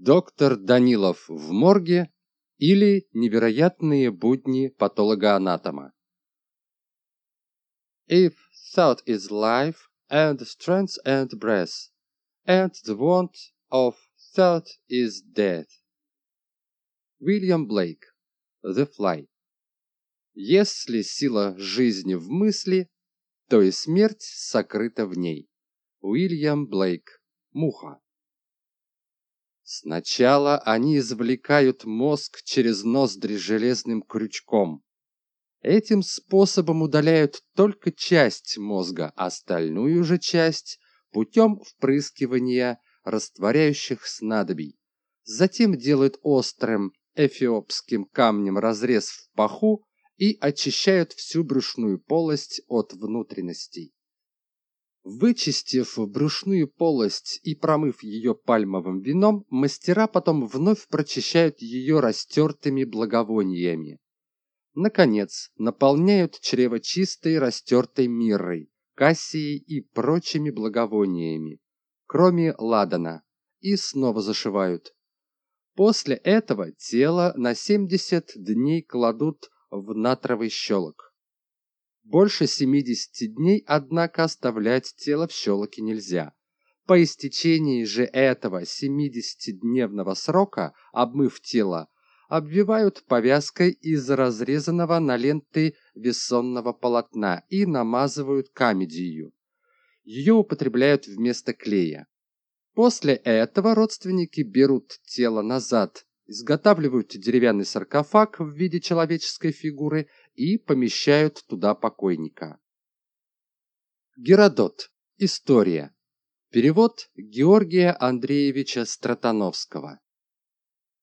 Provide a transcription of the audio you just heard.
Доктор Данилов в морге или невероятные будни патологоанатома. If thought is life and strength and breath, and the want of thought is death. Уильям Блейк. The Fly. Если сила жизни в мысли, то и смерть сокрыта в ней. Уильям Блейк. Муха. Сначала они извлекают мозг через ноздри железным крючком. Этим способом удаляют только часть мозга, остальную же часть путем впрыскивания растворяющих снадобий. Затем делают острым эфиопским камнем разрез в паху и очищают всю брюшную полость от внутренностей. Вычистив брюшную полость и промыв ее пальмовым вином, мастера потом вновь прочищают ее растертыми благовониями. Наконец, наполняют чрево чистой растертой миррой, кассией и прочими благовониями, кроме ладана, и снова зашивают. После этого тело на 70 дней кладут в натровый щелок. Больше 70 дней, однако, оставлять тело в щелоке нельзя. По истечении же этого 70-дневного срока, обмыв тело, обвивают повязкой из разрезанного на ленты весонного полотна и намазывают камедию. Ее употребляют вместо клея. После этого родственники берут тело назад, изготавливают деревянный саркофаг в виде человеческой фигуры и помещают туда покойника. Геродот. История. Перевод Георгия Андреевича Стратановского.